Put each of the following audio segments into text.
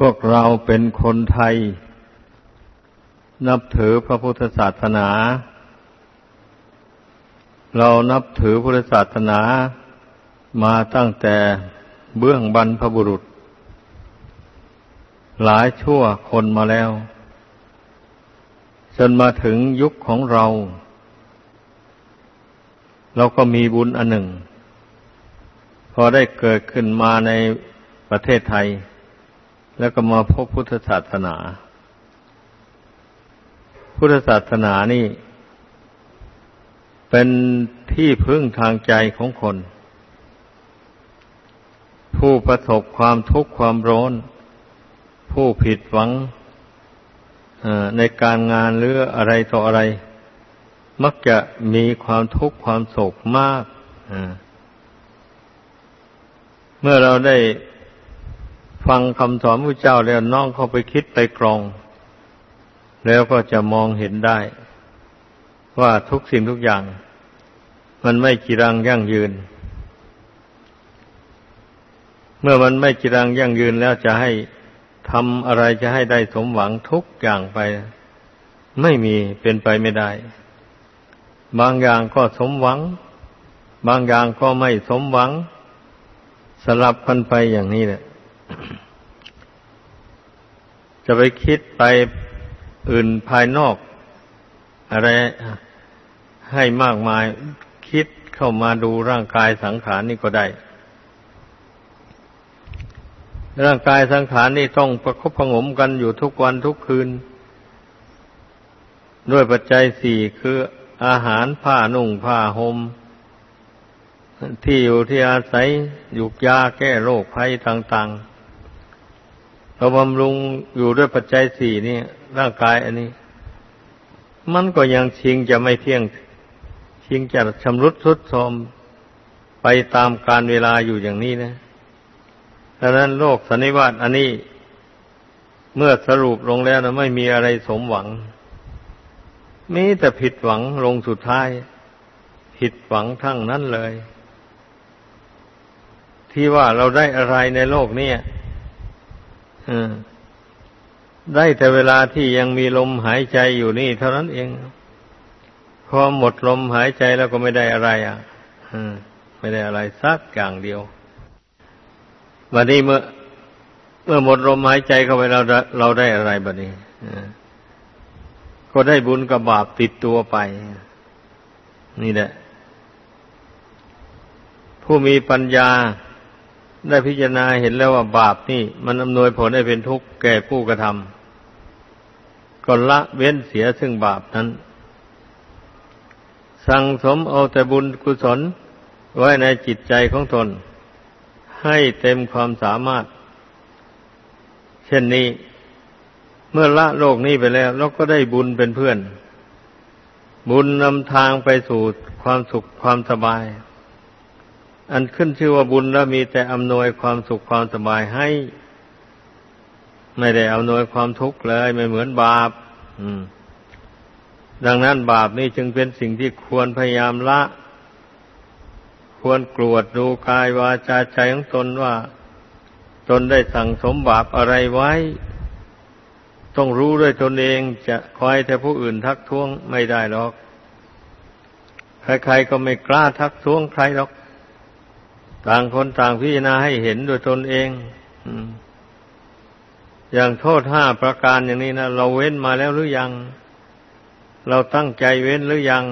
พวกเราเป็นคนไทย นับถือพระพุทธศาสนา เรานับถือพุทธศาสนามาตั้งแต่เบื้องบรรพบุรุษ หลายชั่วคนมาแล้ว จนมาถึงยุคของเรา เราก็มีบุญอันหนึ่ง พอได้เกิดขึ้นมาในประเทศไทย แล้วก็มาพบพุทธศาสนา พุทธศาสนานี่ เป็นที่พึ่งทางใจของคน ผู้ประสบความทุกข์ความร้อน ผู้ผิดหวังในการงานหรืออะไรต่ออะไร มักจะมีความทุกข์ความโศกมาก เมื่อเราได้ ฟังคำสอนพระเจ้าแล้วน้องเข้าไปคิดไปกรอง แล้วก็จะมองเห็นได้ ว่าทุกสิ่งทุกอย่าง มันไม่จีรังยั่งยืน เมื่อมันไม่จีรังยั่งยืนแล้วจะให้ทำอะไรจะให้ได้สมหวังทุกอย่างไป ไม่มีเป็นไปไม่ได้ บางอย่างก็สมหวัง บางอย่างก็ไม่สมหวัง สลับกันไปอย่างนี้แหละ จะไปคิดไปอื่นภายนอก อะไรให้มากมายคิดเข้ามาดูร่างกายสังขารนี่ก็ได้ ร่างกายสังขารนี่ต้องประคบประงมกันอยู่ทุกวันทุกคืน ด้วยปัจจัยสี่คืออาหารผ้านุ่งผ้าหม่มที่อยู่ที่อาศัยยุกยาแก้โรคภัยต่าง ๆ เราบำรุงอยู่ด้วยปัจจัยสี่นี่ร่างกายอันนี้ มันก็ยังชิงจะไม่เที่ยง ชิงจะชำรุดทรุดโทรมไปตามการเวลาอยู่อย่างนี้นะดังนั้นโลกสันนิวาตอันนี้ เมื่อสรุปลงแล้วนะไม่มีอะไรสมหวัง มีแต่ผิดหวังลงสุดท้าย ผิดหวังทั้งนั้นเลย ที่ว่าเราได้อะไรในโลกนี้ ได้แต่เวลาที่ยังมีลมหายใจอยู่นี่ เท่านั้นเอง พอหมดลมหายใจแล้วก็ไม่ได้อะไร อะไม่ได้อะไรสักอย่างเดียววันนี้เมื่อ เมื่อหมดลมหายใจเข้าไปเราเราได้อะไรบัดนี้ก็ได้บุญกับบาปติดตัวไป นี่แหละ ผู้มีปัญญา ได้พิจารณาเห็นแล้วว่าบาปนี่ มันอำนวยผลให้เป็นทุกข์แก่ผู้กระทำก็ละเว้นเสียซึ่งบาปนั้น สั่งสมเอาแต่บุญกุศลไว้ในจิตใจของตน ให้เต็มความสามารถ เช่นนี้ เมื่อละโลกนี้ไปแล้ว เราก็ได้บุญเป็นเพื่อน บุญนำทางไปสู่ความสุขความสบาย อันขึ้นชื่อว่าบุญแล้วมีแต่อำนวยความสุขความสบายให้ ไม่ได้อำนวยความทุกข์เลยไม่เหมือนบาปดังนั้นบาปนี่จึงเป็นสิ่งที่ควรพยายามละ ควรกรวดดูกายวาจาใจของตนว่า ตนได้สั่งสมบาปอะไรไว้ ต้องรู้ด้วยตนเองจะคอยแต่ผู้อื่นทักท้วงไม่ได้หรอก ใครๆก็ไม่กล้าทักท้วงใครหรอก ต่างคนต่างพิจารณาให้เห็นด้วยตนเองอย่างโทษห้าประการอย่างนี้นะเราเว้นมาแล้วหรือยัง เราตั้งใจเว้นหรือยัง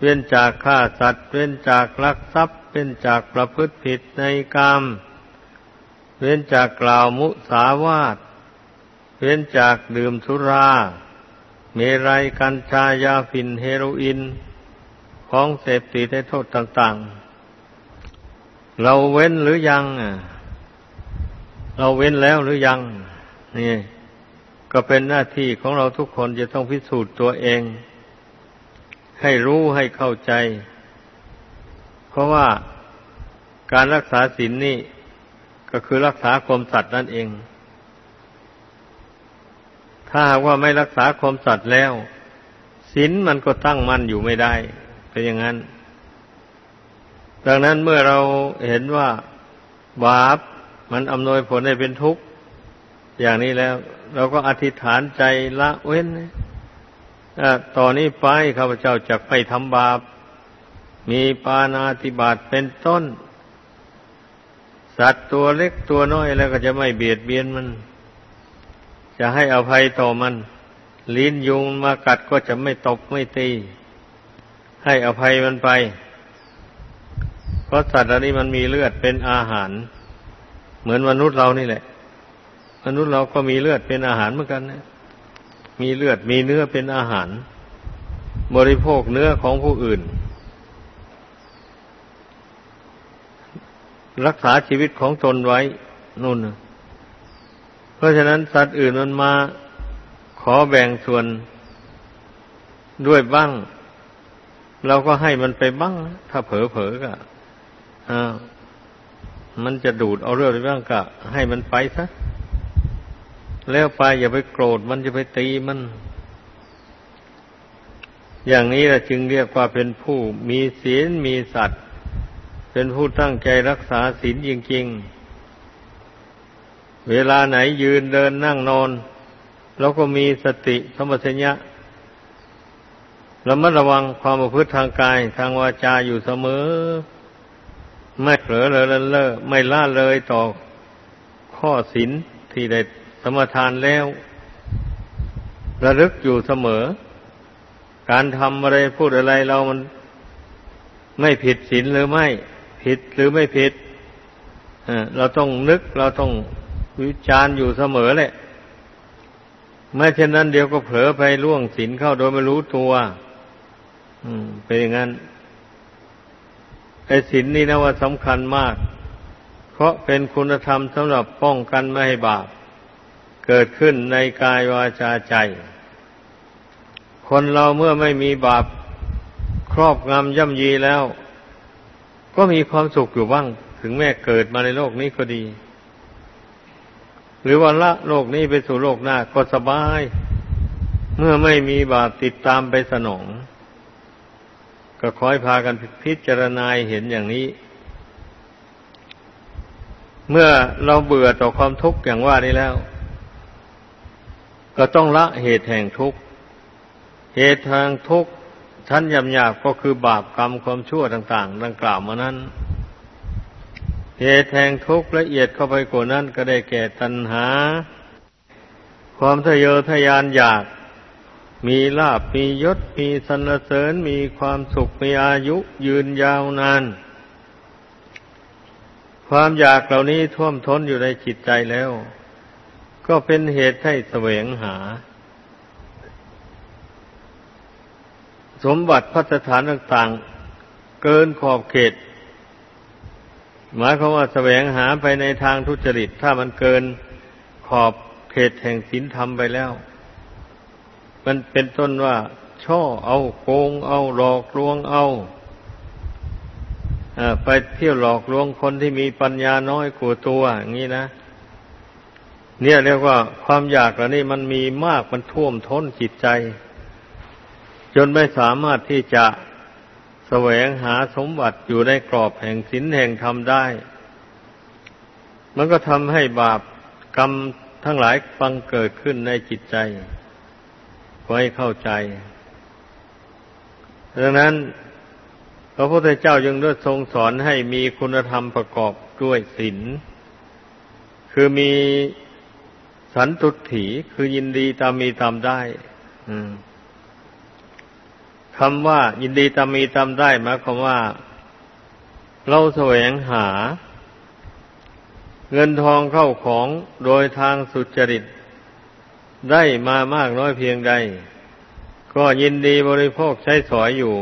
เว้นจากฆ่าสัตว์ เว้นจากลักทรัพย์ เว้นจากประพฤติผิดในกรรมเว้นจากกล่าวมุสาวาท เว้นจากดื่มสุรา เมรัยกัญชายาฝิ่นเฮโรอีนของเสพติดในโทษต่าง ๆ เราเว้นหรือยังเราเว้นแล้วหรือยัง นี่ ก็เป็นหน้าที่ของเราทุกคนจะต้องพิสูจน์ตัวเอง ให้รู้ให้เข้าใจ เพราะว่าการรักษาศีลนนี่ ก็คือรักษาความสัตย์นั่นเอง ถ้าหากว่าไม่รักษาความสัตย์แล้วศีลมันก็ตั้งมั่นอยู่ไม่ได้เป็นอย่างนั้น ดังนั้นเมื่อเราเห็นว่าบาปมันอำนวยผลให้เป็นทุกข์ อย่างนี้แล้ว เราก็อธิษฐานใจละเว้นต่อนนี้ไปข้าพเจ้าจะไปทำบาป มีปานาติบาตเป็นต้น สัตว์ตัวเล็กตัวน้อยแล้วก็จะไม่เบียดเบียนมัน จะให้อภัยต่อมัน ลิ้นยุงมากัดก็จะไม่ตบไม่ตี ให้อภัยมันไป ราะสัตว์อันนี้มันมีเลือดเป็นอาหาร เหมือนมนุษย์เรานี่แหละ มนุษย์เราก็มีเลือดเป็นอาหารเหมือนกันนะมีเลือดมีเนื้อเป็นอาหาร บริโภคเนื้อของผู้อื่น รักษาชีวิตของตนไว้นู่นเพราะฉะนั้นสัตว์อื่นมันมาขอแบ่งส่วนด้วยบ้าง เราก็ให้มันไปบ้าง ถ้าเผลอเผลก็อ่า มันจะดูดเอาเรื่องไปบ้างก็ให้มันไปซะ แล้วไปอย่าไปโกรธมันจะไปตีมัน อย่างนี้แหละจึงเรียกว่าเป็นผู้มีศีลมีสัตว์ เป็นผู้ตั้งใจรักษาศีลจริงๆ เวลาไหนยืนเดินนั่งนอนเราก็มีสติสมัชญะระมัดระวังความประพฤติทางกายทางวาจาอยู่เสมอ ไม่เผลอเลยเลอไม่ล่าเลยต่อข้อศีลที่ได้สมทานแล้ว ระลึกอยู่เสมอ การทำอะไรพูดอะไรเรามันไม่ผิดศีลหรือไม่ ผิดหรือไม่ผิดเราต้องนึกเราต้องวิจารณ์อยู่เสมอแหละไม่เช่นนั้นเดี๋ยวก็เผลอไปล่วงศีลเข้าโดยไม่รู้ตัวเป็นอย่างนั้น ไอ้ศีลนี่นะว่าสำคัญมาก เพราะเป็นคุณธรรมสำหรับป้องกันไม่ให้บาป เกิดขึ้นในกายวาจาใจ คนเราเมื่อไม่มีบาปครอบงำย่ำยีแล้ว ก็มีความสุขอยู่บ้าง ถึงแม้เกิดมาในโลกนี้ก็ดี หรือว่าละโลกนี้ไปสู่โลกหน้าก็สบาย เมื่อไม่มีบาปติดตามไปสนอง ก็คอยพากันพิจารณาเห็นอย่างนี้ เมื่อเราเบื่อต่อความทุกข์อย่างว่านี้แล้ว ก็ต้องละเหตุแห่งทุกข์ เหตุทางทุกข์ชั้นยำหยาบก็คือบาปกรรมความชั่วต่าง ๆ ดังกล่าวมานั้น เหตุแห่งทุกข์ละเอียดเข้าไปกว่านั้นก็ได้แก่ตัณหา ความทะเยอทะยานอยาก มีลาบมียศมีสรรเสริญมีความสุขมีอายุยืนยาวนาน ความอยากเหล่านี้ท่วมท้นอยู่ในจิตใจแล้ว ก็เป็นเหตุให้แสวงหา สมบัติพัฒฐานต่างๆ เกินขอบเขต หมายความว่าแสวงหาไปในทางทุจริต ถ้ามันเกินขอบเขตแห่งศีลธรรมไปแล้ว มันเป็นต้นว่า ช่อเอาโกงเอาหลอกลวงเอาไปเที่ยวหลอกลวงคนที่มีปัญญาน้อยกว่าตัวอย่างนี้นะเนี่ยเรียกว่าความอยากเหล่านี้มันมีมากมันท่วมท้นจิตใจ จนไม่สามารถที่จะแสวงหาสมบัติอยู่ในกรอบแห่งศีลแห่งธรรมได้ มันก็ทำให้บาปกรรมทั้งหลายฟังเกิดขึ้นในจิตใจ ไว้เข้าใจ ดังนั้นพระพุทธเจ้ายังได้ทรงสอนให้มีคุณธรรมประกอบด้วยศีลคือมีสันตุถีคือยินดีตามมีตามได้คำว่า ยินดีตามมีตามได้หมายความว่า เราแสวงหา เงินทองเข้าของโดยทางสุจริต ได้มามากน้อยเพียงใด ก็ยินดีบริโภคใช้สอยอยู่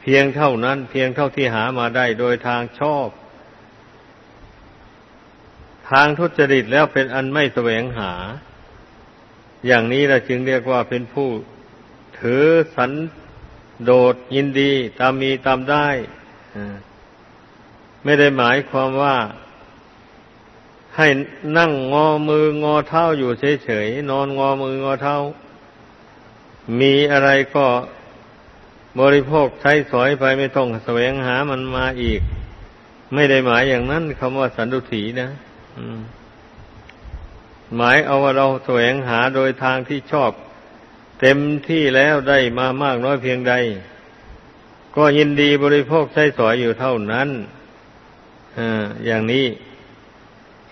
เพียงเท่านั้น เพียงเท่าที่หามาได้โดยทางชอบ ทางทุจริตแล้วเป็นอันไม่แสวงหา อย่างนี้เราจึงเรียกว่าเป็นผู้ถือสันโดษยินดีตามมีตามได้ไม่ได้หมายความว่า ให้นั่งงอมืองอเท้าอยู่เฉยๆนอนงอมืองอเท้า มีอะไรก็บริโภคใช้สอยไปไม่ต้องแสวงหามันมาอีก ไม่ได้หมายอย่างนั้นคำว่าสันตุถีนะหมายเอาว่าเราแสวงหาโดยทางที่ชอบ เต็มที่แล้วได้มามากน้อยเพียงใด ก็ยินดีบริโภคใช้สอยอยู่เท่านั้นอย่างนี้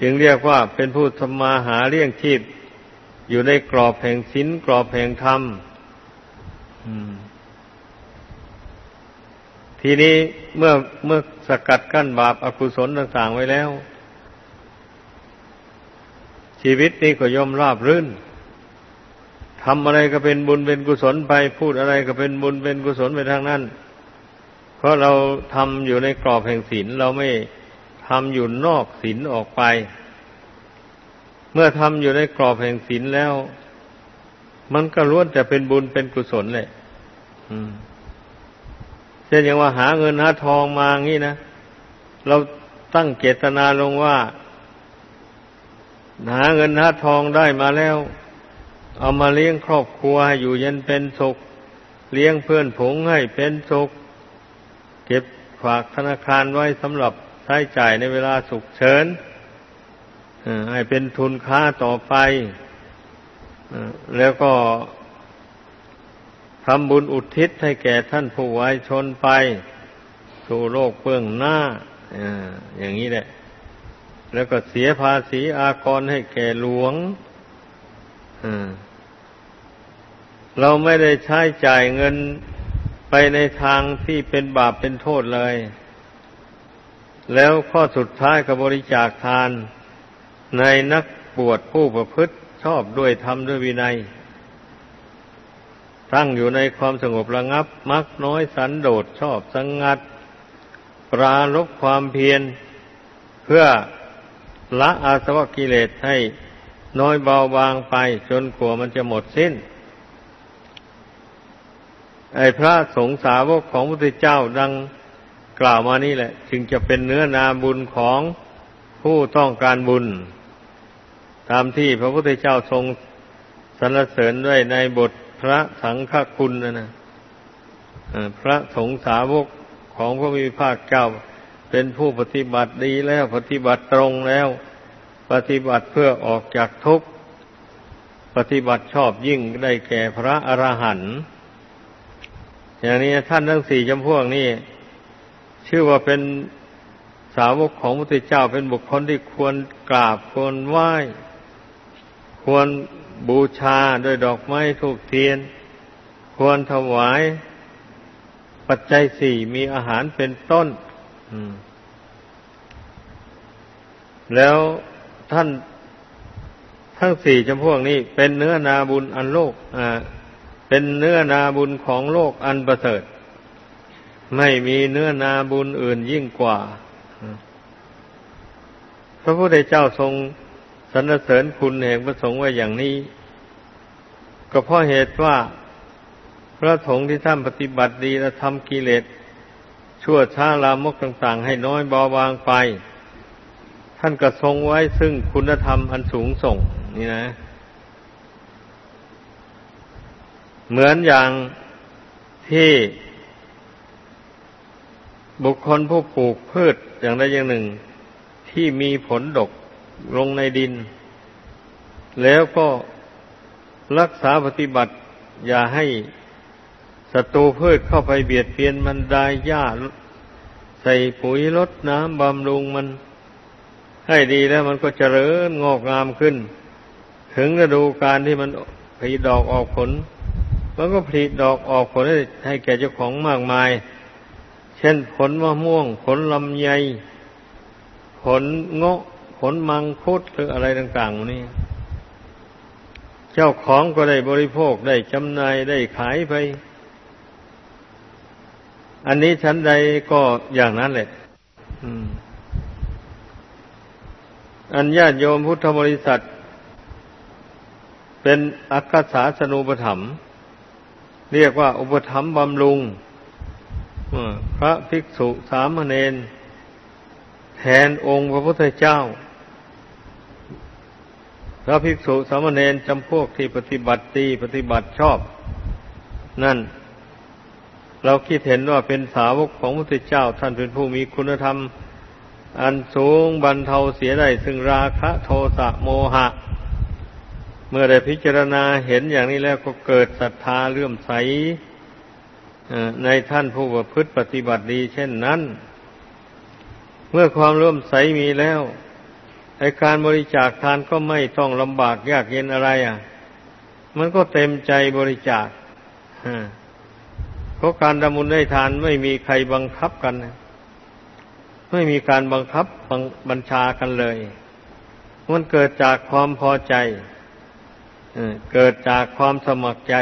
จึงเรียกว่าเป็นผู้ทำมาหาเลี้ยงชีพ อยู่ในกรอบแห่งศีลกรอบแห่งธรรมทีนี้เมื่อเมื่อสกัดกั้นบาปอากุศลต่าง ๆ ไว้แล้ว ชีวิตนี้ก็ย่อมราบรื่นทำอะไรก็เป็นบุญเป็นกุศลไป พูดอะไรก็เป็นบุญเป็นกุศลไปทางนั้น เพราะเราทำอยู่ในกรอบแห่งศีลเราไม่ ทำอยู่นอกศีลออกไป เมื่อทำอยู่ในกรอบแห่งศีลแล้ว มันก็ล้วนแต่เป็นบุญเป็นกุศลเลยเช่นอย่างว่าหาเงินหาทองมางี้นะ เราตั้งเจตนาลงว่า หาเงินหาทองได้มาแล้ว เอามาเลี้ยงครอบครัวให้อยู่เย็นเป็นสุข เลี้ยงเพื่อนผงให้เป็นสุข เก็บฝากธนาคารไว้สำหรับ ใช้จ่ายในเวลาสุขเฉินให้เป็นทุนค้าต่อไปแล้วก็ทำบุญอุทิศให้แก่ท่านผู้วายชนไป สู่โลกเบื้องหน้าอย่างนี้แหละ แล้วก็เสียภาษีอากรให้แก่หลวงเราไม่ได้ใช้จ่ายเงินไปในทางที่เป็นบาปเป็นโทษเลย แล้วข้อสุดท้ายก็บริจาคทานในนักบวชผู้ประพฤติชอบด้วยธรรมด้วยวินัย ตั้งอยู่ในความสงบระงับ มักน้อยสันโดษชอบสังงัด ปราลบความเพียร เพื่อละอาสวะกิเลสให้น้อยเบาบางไปจนกลัวมันจะหมดสิ้น ไอ้พระสงฆ์สาวกของพระพุทธเจ้าดัง กล่าวมานี่แหละ จึงจะเป็นเนื้อนาบุญของผู้ต้องการบุญ ตามที่พระพุทธเจ้าทรงสรรเสริญด้วยในบทพระสังฆคุณนะนะพระสงฆ์สาวกของพระมีภาคเจ้าเป็นผู้ปฏิบัติดีแล้วปฏิบัติตรงแล้ว ปฏิบัติเพื่อออกจากทุกข์ ปฏิบัติชอบยิ่งได้แก่พระอรหันต์อย่างนี้ท่านทั้งสี่จำพวกนี้ ชื่อว่าเป็นสาวกของพระพุทธเจ้าเป็นบุคคลที่ควรกราบควรไหว้ ควรบูชาด้วยดอกไม้ทูกเทียน ควรถวาย ปัจจัยสี่มีอาหารเป็นต้นแล้วท่านทั้งสี่จำพวกนี้ เป็นเนื้อนาบุญอันโลกอ่าเป็นเนื้อนาบุญของโลกอันประเสริฐ ไม่มีเนื้อนาบุญอื่นยิ่งกว่า พระพุทธเจ้าทรงสรรเสริญคุณแห่งพระสงฆ์ไว้อย่างนี้ ก็เพราะเหตุว่า พระสงฆ์ที่ท่านปฏิบัติดีและทำกิเลสชั่วช้าลามกต่างๆ ให้น้อยเบาบางไป ท่านก็ทรงไว้ซึ่งคุณธรรมอันสูงส่ง นี่นะ เหมือนอย่างที่ บุคคลผู้ปลูกพืชอย่างใดอย่างหนึ่ง ที่มีผลดกลงในดิน แล้วก็รักษาปฏิบัติ อย่าให้ศัตรูพืชเข้าไปเบียดเบียนมันได้หญ้าใส่ปุ๋ยลดน้ำบำรุงมัน ให้ดีแล้วมันก็เจริญงอกงามขึ้น ถึงฤดูการที่มันผลิดอกออกผล มันก็ผลิดอกออกผลให้แก่เจ้าของมากมาย ช่นผลมะม่วง ผลลำไย ผลเงาะ ผลมังคุดหรืออะไรต่างๆนี่ เจ้าของก็ได้บริโภคได้จำหน่ายได้ขายไป อันนี้ชั้นใดก็อย่างนั้นแหละอันญาติโยมพุทธบริษัท เป็นอักษาสนุปถัมเรียกว่าอุปถัมบำรุง พระภิกษุสามเณรแทนองค์พระพุทธเจ้า พระภิกษุสามเณรจำพวกที่ปฏิบัติดีปฏิบัติชอบ นั่น เราคิดเห็นว่าเป็นสาวกของพระพุทธเจ้า ท่านเป็นผู้มีคุณธรรม อันสูงบรรเทาเสียได้ซึ่งราคะโทสะโมหะ เมื่อได้พิจารณาเห็นอย่างนี้แล้วก็เกิดศรัทธาเลื่อมใส ในท่านผู้ประพฤติปฏิบัติดี เช่นนั้น เมื่อความเลื่อมใสมีแล้วไอการบริจาคทานก็ไม่ต้องลำบากยากเย็นอะไรอะ มันก็เต็มใจบริจาคเพราะการทำบุญได้ทานไม่มีใครบังคับกัน ไม่มีการบังคับบัญชากันเลย มันเกิดจากความพอใจเกิดจากความสมัครใจ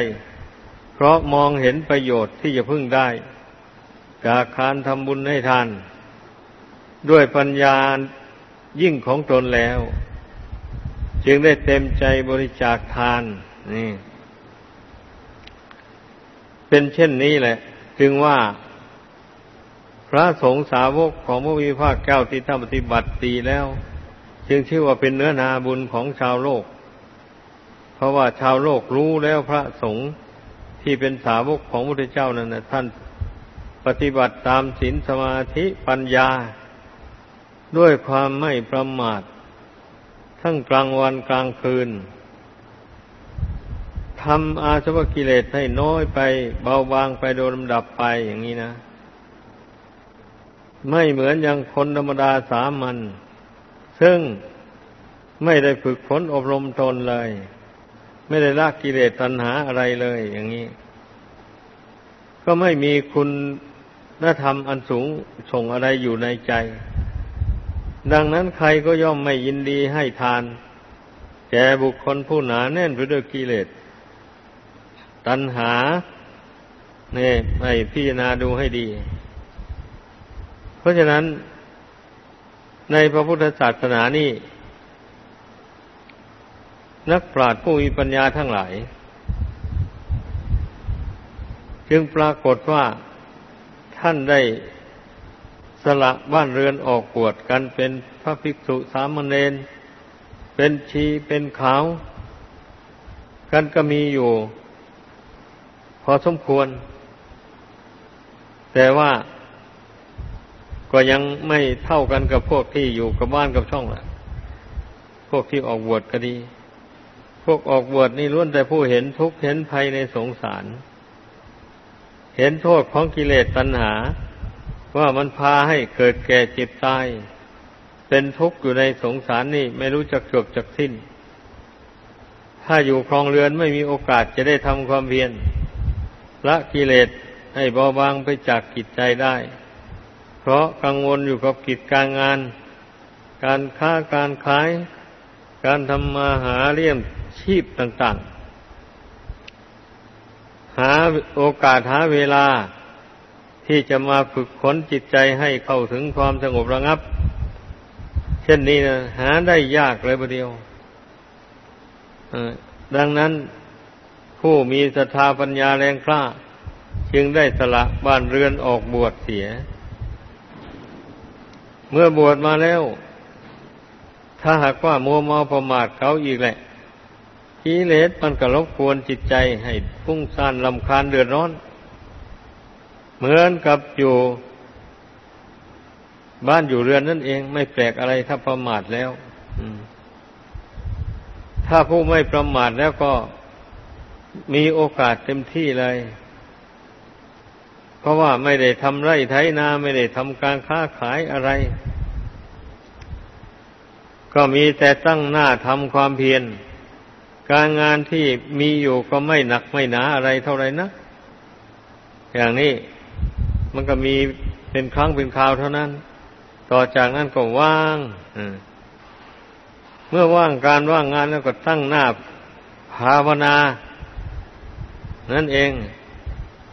ราะมองเห็นประโยชน์ที่จะพึ่งได้ จากการทำบุญให้ทาน ด้วยปัญญายิ่งของตนแล้ว จึงได้เต็มใจบริจาคทานนี่ เป็นเช่นนี้แหละ จึงว่า พระสงฆ์สาวกของพระวิภาคเจ้าที่ท่านปฏิบัติดีแล้ว จึงชื่อว่าเป็นเนื้อนาบุญของชาวโลก เพราะว่าชาวโลกรู้แล้วพระสงฆ์ ที่เป็นสาวกของพระพุทธเจ้านั้นนะท่านปฏิบัติตามศีลสมาธิปัญญา ด้วยความไม่ประมาท ทั้งกลางวันกลางคืนทำอาสวะกิเลสให้น้อยไป เบาบางไปโดยลำดับไปอย่างนี้นะ ไม่เหมือนอย่างคนธรรมดาสามัญซึ่งไม่ได้ฝึกฝนอบรมตนเลย ไม่ได้ละกิเลสตัณหาอะไรเลย อย่างนี้ ก็ไม่มีคุณนธรรมอันสูงส่งอะไรอยู่ในใจ ดังนั้นใครก็ย่อมไม่ยินดีให้ทาน แก่บุคคลผู้หนาแน่นไปด้วยกิเลส ตัณหาเนี่ยให้พิจารณาดูให้ดี เพราะฉะนั้นในพระพุทธศาสนานี่ นักปราชญ์ผู้มีปัญญาทั้งหลาย จึงปรากฏว่าท่านได้สละบ้านเรือนออกปวดกันเป็นพระภิกษุสามเณรเป็นชีเป็นขาว กันก็มีอยู่ พอสมควร แต่ว่าก็ยังไม่เท่ากันกับพวกที่อยู่กับบ้านกับช่องแหละพวกที่ออกบวชก็ดี พวกออกบวชนี่ล้วนแต่ผู้เห็นทุกข์เห็นภัยในสงสาร เห็นโทษของกิเลสตัณหา ว่ามันพาให้เกิดแก่เจ็บตาย เป็นทุกข์อยู่ในสงสารนี่ไม่รู้จักจบจักสิ้น ถ้าอยู่ครองเรือนไม่มีโอกาสจะได้ทำความเพียรละกิเลสให้เบาบางไปจากกิจใจได้ เพราะกังวลอยู่กับกิจการงาน การค้าการขาย การทำมาหาเลี้ยง ชีพต่างๆ หาโอกาสหาเวลาที่จะมาฝึกขนจิตใจให้เข้าถึงความสงบระงับ เช่นนี้นะหาได้ยากเลยประเดียวดังนั้นผู้มีศรัทธาปัญญาแรงกล้า จึงได้สละบ้านเรือนออกบวชเสีย เมื่อบวชมาแล้ว ถ้าหากว่ามัวเมาประมาทเขาอีกแหละ กิเลสมันก็รบกวนจิตใจให้ฟุ้งซ่านลำคาญเดือดร้อน เหมือนกับอยู่บ้านอยู่เรือนนั่นเอง ไม่แปลกอะไรถ้าประมาทแล้วถ้าผู้ไม่ประมาทแล้วก็มีโอกาสเต็มที่เลย เพราะว่าไม่ได้ทำไร่ไถนาไม่ได้ทำการค้าขายอะไร ก็มีแต่ตั้งหน้าทำความเพียร การงานที่มีอยู่ก็ไม่หนักไม่หนาอะไรเท่าไรนะอย่างนี้มันก็มีเป็นครั้งเป็นคราวเท่านั้น ต่อจากนั้นก็ว่างเมื่อว่างการว่างงานแล้วก็ตั้งหน้าภาวนา นั่นเอง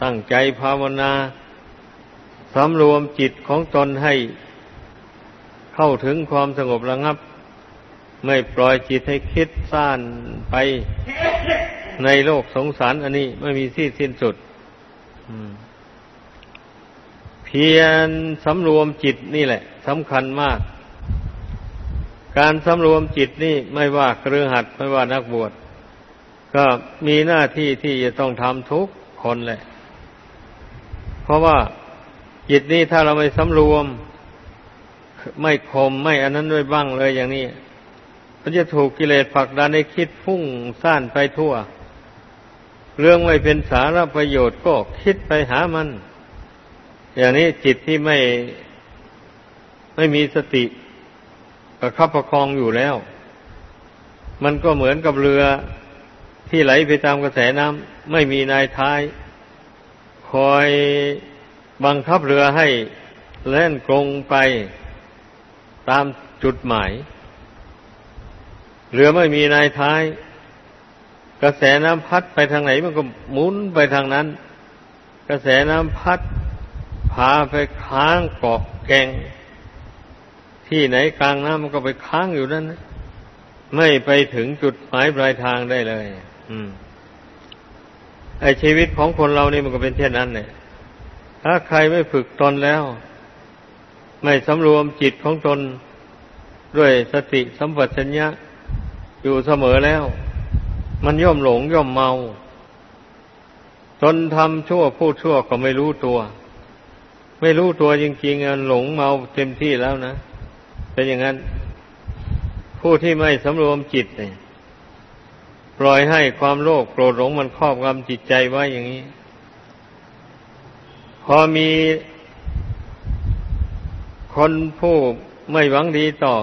ตั้งใจภาวนาสำรวมจิตของตนให้ เข้าถึงความสงบระงับ ไม่ปล่อยจิตให้คิดซ่านไปในโลกสงสารอันนี้ไม่มีที่สิ้นสุดเพียรสำรวมจิตนี่แหละสำคัญมาก การสำรวมจิตนี่ไม่ว่าเครือหัดไม่ว่านักบวชก็มีหน้าที่ที่จะต้องทำทุกคนแหละ เพราะว่าจิตนี่ถ้าเราไม่สำรวม ไม่คมไม่อันนั้นด้วยบ้างเลยอย่างนี้ มันจะถูกกิเลสผลักดันให้คิดฟุ้งซ่านไปทั่ว เรื่องไม่เป็นสาระประโยชน์ก็คิดไปหามัน อย่างนี้จิตที่ไม่ไม่มีสติประคับประคองอยู่แล้ว มันก็เหมือนกับเรือที่ไหลไปตามกระแสน้ำไม่มีนายท้าย คอยบังคับเรือให้แล่นกงไปตามจุดหมาย เรือไม่มีนายท้าย กระแสน้ำพัดไปทางไหนมันก็หมุนไปทางนั้น กระแสน้ำพัดพาไปค้างเกาะแกง ที่ไหนกลางน้ำมันก็ไปค้างอยู่นั่นนะไม่ไปถึงจุดหมายปลายทางได้เลย อืม ไอชีวิตของคนเรานี่มันก็เป็นเช่นนั้นเนี่ย ถ้าใครไม่ฝึกตนแล้ว ไม่สำรวมจิตของตน ด้วยสติสัมปชัญญะ อยู่เสมอแล้ว มันย่อมหลงย่อมเมาตนทำชั่วพูดชั่วก็ไม่รู้ตัว ไม่รู้ตัวจริงๆหลงเมาเต็มที่แล้วนะเป็นอย่างนั้น ผู้ที่ไม่สำรวมจิตเนี่ยปล่อยให้ความโลภโกรธหลงมันครอบงำจิตใจไว้อย่างนี้ พอมีคนผู้ไม่หวังดีต่อ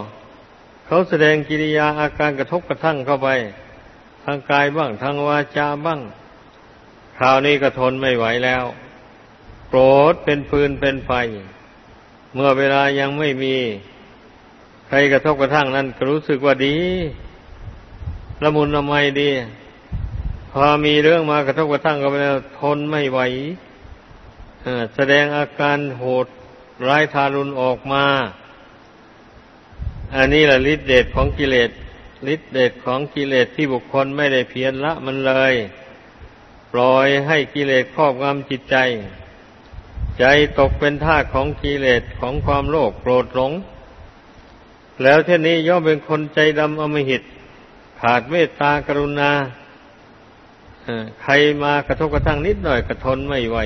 เขาแสดงกิริยาอาการกระทบกระทั่งเข้าไป ทางกายบ้าง ทางวาจาบ้าง คราวนี้ก็ทนไม่ไหวแล้ว โกรธเป็นฟืนเป็นไฟ เมื่อเวลายังไม่มี ใครกระทบกระทั่งนั้นก็รู้สึกว่าดี ละมุนละไมดี พอมีเรื่องมากระทบกระทั่งก็ไปแล้วทนไม่ไหวแสดงอาการโหดร้ายทารุณออกมา อันนี้แหละฤทธิเดชของกิเลสฤทธิเดชของกิเลสที่บุคคลไม่ได้เพียรละมันเลย ปล่อยให้กิเลสครอบงำจิตใจ ใจตกเป็นท่าของกิเลสของความโลภโกรธหลง แล้วเช่นนี้ย่อมเป็นคนใจดำอมหิต ขาดเมตตากรุณาใครมากระทบกระทั่งนิดหน่อยกระทนไม่ไหว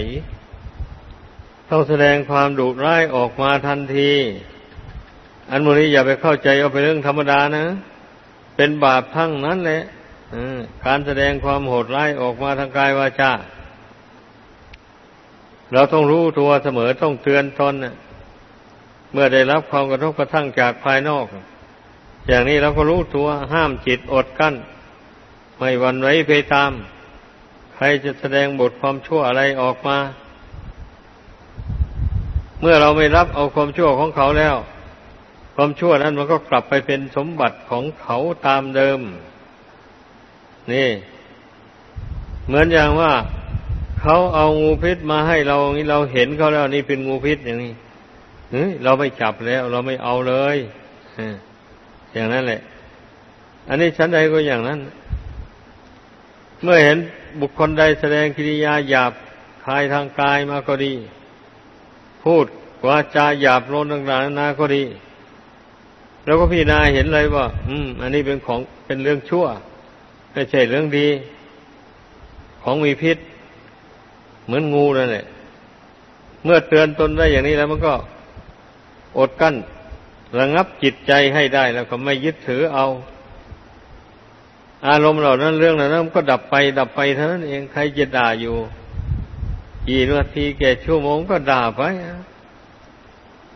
ต้องแสดงความดุร้ายออกมาทันที อันโมนี้อย่าไปเข้าใจเอาเป็นเรื่องธรรมดานะ เป็นบาปทั้งนั้นแหละการแสดงความโหดร้ายออกมาทางกายวาจาเราต้องรู้ตัวเสมอต้องเตือนตนนะเมื่อได้รับความกระทบกระทั่งจากภายนอก อย่างนี้เราก็รู้ตัวห้ามจิตอดกั้น ไม่วันไว้ไปตาม ใครจะแสดงบทความชั่วอะไรออกมา เมื่อเราไม่รับเอาความชั่วของเขาแล้ว ความชั่วนั้นมันก็กลับไปเป็นสมบัติของเขาตามเดิม นี่ เหมือนอย่างว่าเขาเอางูพิษมาให้เราอย่างนี้เราเห็นเขาแล้วนี่เป็นงูพิษอย่างนี้เราไม่จับแล้ว เราไม่เอาเลยอย่างนั้นแหละ อันนี้ชั้นใดก็อย่างนั้น เมื่อเห็นบุคคลใดแสดงกิริยาหยาบคายทางกายมาก็ดี พูดวาจาหยาบโลนต่างๆนาก็ดี แล้วก็พี่นาเห็นเลยว่า อืม อันนี้เป็นของเป็นเรื่องชั่วไม่ใช่เรื่องดี ของมีพิษ เหมือนงูนั่นแหละเมื่อเตือนตนได้อย่างนี้แล้วมันก็อดกั้น ระงับจิตใจให้ได้แล้วก็ไม่ยึดถือเอา อารมณ์เหล่านั้นเรื่องเหล่านั้นก็ดับไป ดับไปเท่านั้นเองใครจะด่าอยู่กี่นาทีแก่ชั่วโมงก็ด่าไป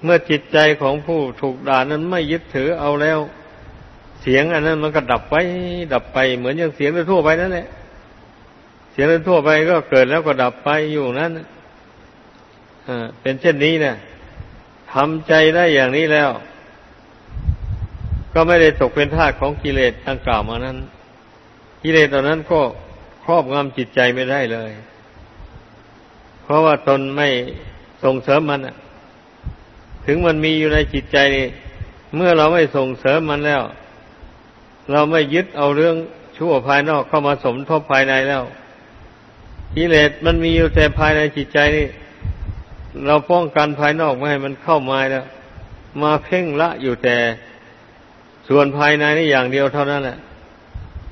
เมื่อจิตใจของผู้ถูกด่านั้นไม่ยึดถือเอาแล้ว เสียงอันนั้นมันก็ดับไปดับไป เหมือนอย่างเสียงทั่วไปนั่นแหละเสียงทั่วไปก็เกิดแล้วก็ดับไปอยู่นั้นอ่าเป็นเช่นนี้นี่ยทำใจได้อย่างนี้แล้ว ก็ไม่ได้ตกเป็นทาสของกิเลสดังกล่าวมานั้น กิเลสตอนนั้นก็ครอบงำจิตใจไม่ได้เลย เพราะว่าตนไม่ส่งเสริมมัน ถึงมันมีอยู่ในจิตใจนี่เมื่อเราไม่ส่งเสริมมันแล้ว เราไม่ยึดเอาเรื่องชั่วภายนอกเข้ามาสมทบภายในแล้วกิเลสมันมีอยู่แต่ภายในจิตใจนี่เราป้องกันภายนอกไม่ให้มันเข้ามาแล้ว มาเพ่งละอยู่แต่ส่วนภายในนี่อย่างเดียวเท่านั้นแหละ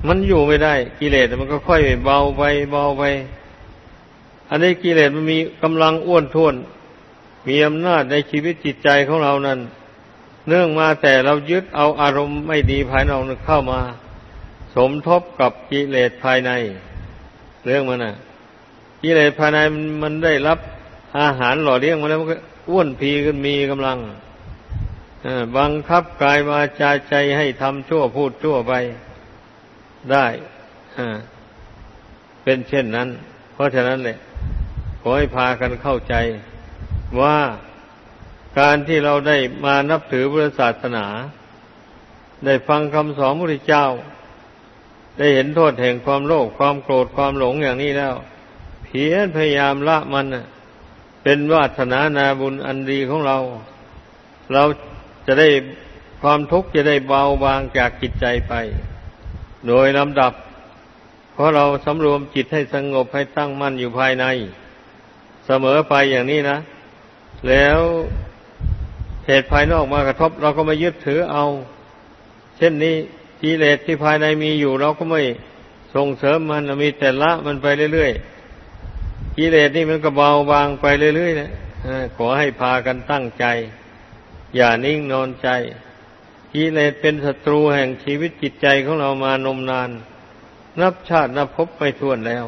มันอยู่ไม่ได้ กิเลสมันก็ค่อยเบาไปเบาไป อันนี้กิเลสมันมีกำลังอ้วนท้วน มีอำนาจในชีวิตจิตใจของเรานั้น เนื่องมาแต่เรายึดเอาอารมณ์ไม่ดีภายนอกเข้ามา สมทบกับกิเลสภายใน เรื่องมันน่ะกิเลสภายในมันได้รับอาหารหล่อเลี้ยงมาแล้วมันก็อ้วนพีขึ้นมีกำลังบังคับกายวาจาใจให้ทำชั่วพูดชั่วไปได้เป็นเช่นนั้น เพราะฉะนั้นแหละขอให้พากันเข้าใจ ว่าการที่เราได้มานับถือพุทธศาสนา ได้ฟังคำสอนพระพุทธเจ้า ได้เห็นโทษแห่งความโลภความโกรธความหลงอย่างนี้แล้ว เพียรพยายามละมันเป็นวาสนานาบุญอันดีของเรา เราจะได้ความทุกข์จะได้เบาบางจากจิตใจไป โดยลำดับ เพราะเราสำรวมจิตให้สงบให้ตั้งมั่นอยู่ภายใน เสมอไปอย่างนี้นะ แล้วเหตุภายนอกมากระทบ เราก็ไม่ยึดถือเอา เช่นนี้กิเลสที่ภายในมีอยู่ เราก็ไม่ส่งเสริมมันมีแต่ละมันไปเรื่อยๆกิเลสนี่มันก็เบาบางไปเรื่อยๆนะขอให้พากันตั้งใจ อย่านิ่งนอนใจกิเลสเป็นศัตรูแห่งชีวิตจิตใจของเรามานมนาน นับชาตินับพบไม่ถ้วนแล้ว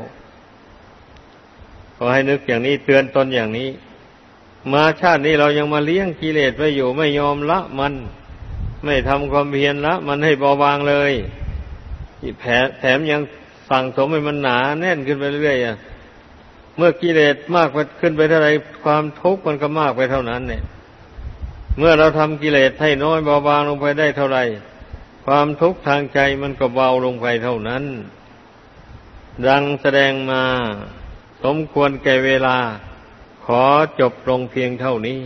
ขอให้นึกอย่างนี้เตือนตนอย่างนี้ มาชาตินี้เรายังมาเลี้ยงกิเลสไว้อยู่ไม่ยอมละมัน ไม่ทำความเพียรละ มันให้เบาบางเลยแผแถมยังสั่งสมให้มันหนาแน่นขึ้นไปเรื่อยๆเมื่อกิเลสมากขึ้นไปเท่าไรความทุกข์มันก็มากไปเท่านั้น เนี่ย เมื่อเราทำกิเลสให้น้อยเบาบางลงไปได้เท่าไรความทุกข์ทางใจมันก็เบาลงไปเท่านั้น ดังแสดงมา สมควรแก่เวลา ขอจบลงเพียงเท่านี้